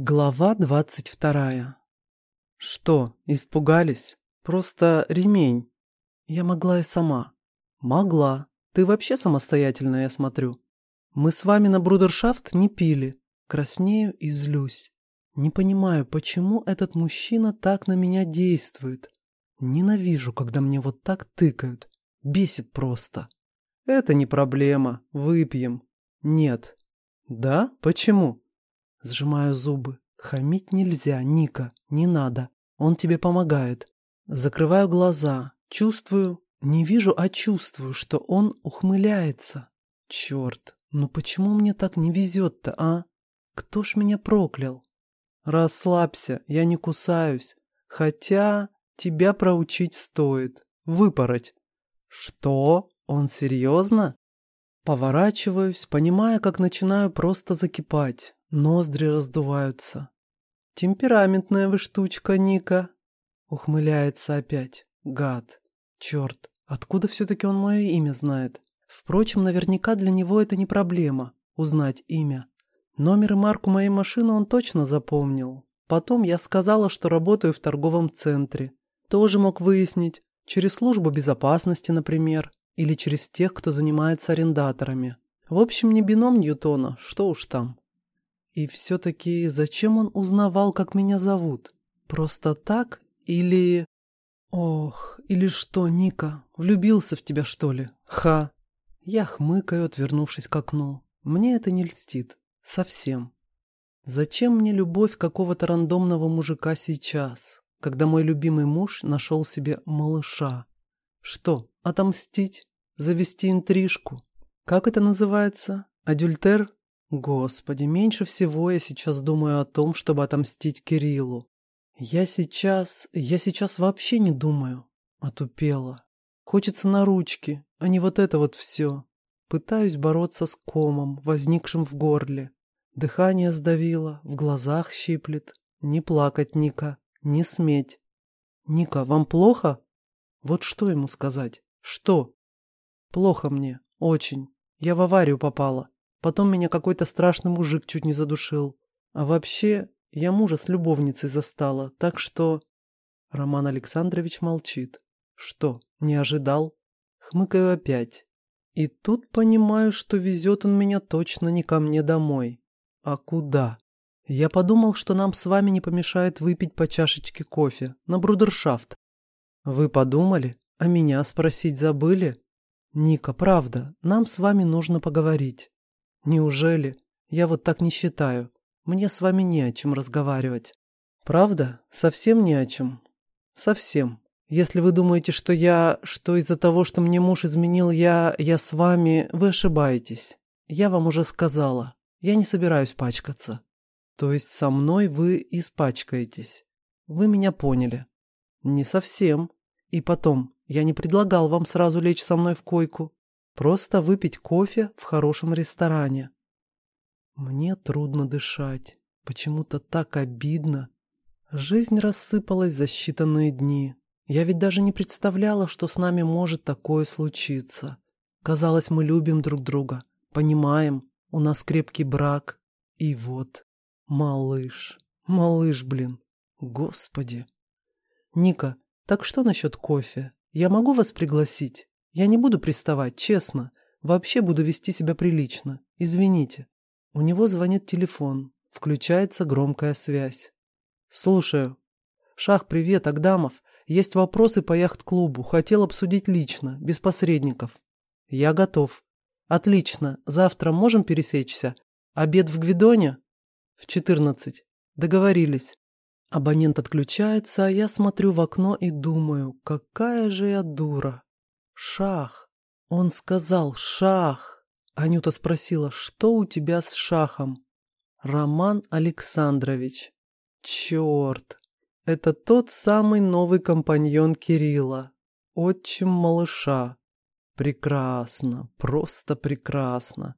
Глава двадцать вторая. Что, испугались? Просто ремень. Я могла и сама. Могла. Ты вообще самостоятельная, я смотрю. Мы с вами на брудершафт не пили. Краснею и злюсь. Не понимаю, почему этот мужчина так на меня действует. Ненавижу, когда мне вот так тыкают. Бесит просто. Это не проблема. Выпьем. Нет. Да? Почему? Сжимаю зубы. Хамить нельзя, Ника, не надо. Он тебе помогает. Закрываю глаза. Чувствую, не вижу, а чувствую, что он ухмыляется. Черт, ну почему мне так не везет-то, а? Кто ж меня проклял? Расслабься, я не кусаюсь. Хотя тебя проучить стоит. Выпороть. Что? Он серьезно? Поворачиваюсь, понимая, как начинаю просто закипать. Ноздри раздуваются. «Темпераментная вы штучка, Ника!» Ухмыляется опять. Гад. Черт, откуда все-таки он мое имя знает? Впрочем, наверняка для него это не проблема — узнать имя. Номер и марку моей машины он точно запомнил. Потом я сказала, что работаю в торговом центре. Тоже мог выяснить. Через службу безопасности, например. Или через тех, кто занимается арендаторами. В общем, не бином Ньютона, что уж там. И все-таки зачем он узнавал, как меня зовут? Просто так? Или... Ох, или что, Ника, влюбился в тебя, что ли? Ха! Я хмыкаю, отвернувшись к окну. Мне это не льстит. Совсем. Зачем мне любовь какого-то рандомного мужика сейчас, когда мой любимый муж нашел себе малыша? Что, отомстить? Завести интрижку? Как это называется? Адюльтер? Господи, меньше всего я сейчас думаю о том, чтобы отомстить Кириллу. Я сейчас... я сейчас вообще не думаю. Отупела. Хочется на ручки, а не вот это вот все. Пытаюсь бороться с комом, возникшим в горле. Дыхание сдавило, в глазах щиплет. Не плакать, Ника, не сметь. Ника, вам плохо? Вот что ему сказать? Что? Плохо мне, очень. Я в аварию попала. Потом меня какой-то страшный мужик чуть не задушил. А вообще, я мужа с любовницей застала, так что...» Роман Александрович молчит. «Что, не ожидал?» Хмыкаю опять. И тут понимаю, что везет он меня точно не ко мне домой. А куда? Я подумал, что нам с вами не помешает выпить по чашечке кофе на брудершафт. Вы подумали? А меня спросить забыли? Ника, правда, нам с вами нужно поговорить. Неужели? Я вот так не считаю. Мне с вами не о чем разговаривать. Правда? Совсем не о чем? Совсем. Если вы думаете, что я... что из-за того, что мне муж изменил, я... я с вами, вы ошибаетесь. Я вам уже сказала. Я не собираюсь пачкаться. То есть со мной вы испачкаетесь. Вы меня поняли. Не совсем. И потом, я не предлагал вам сразу лечь со мной в койку. Просто выпить кофе в хорошем ресторане. Мне трудно дышать. Почему-то так обидно. Жизнь рассыпалась за считанные дни. Я ведь даже не представляла, что с нами может такое случиться. Казалось, мы любим друг друга, понимаем, у нас крепкий брак. И вот, малыш, малыш, блин, господи. Ника, так что насчет кофе? Я могу вас пригласить? Я не буду приставать, честно. Вообще буду вести себя прилично. Извините. У него звонит телефон. Включается громкая связь. Слушаю. Шах, привет, Агдамов. Есть вопросы по яхт-клубу. Хотел обсудить лично, без посредников. Я готов. Отлично. Завтра можем пересечься? Обед в Гвидоне? В 14. Договорились. Абонент отключается, а я смотрю в окно и думаю, какая же я дура. «Шах!» Он сказал «Шах!» Анюта спросила, что у тебя с Шахом? Роман Александрович. Черт! Это тот самый новый компаньон Кирилла. Отчим малыша. Прекрасно, просто прекрасно.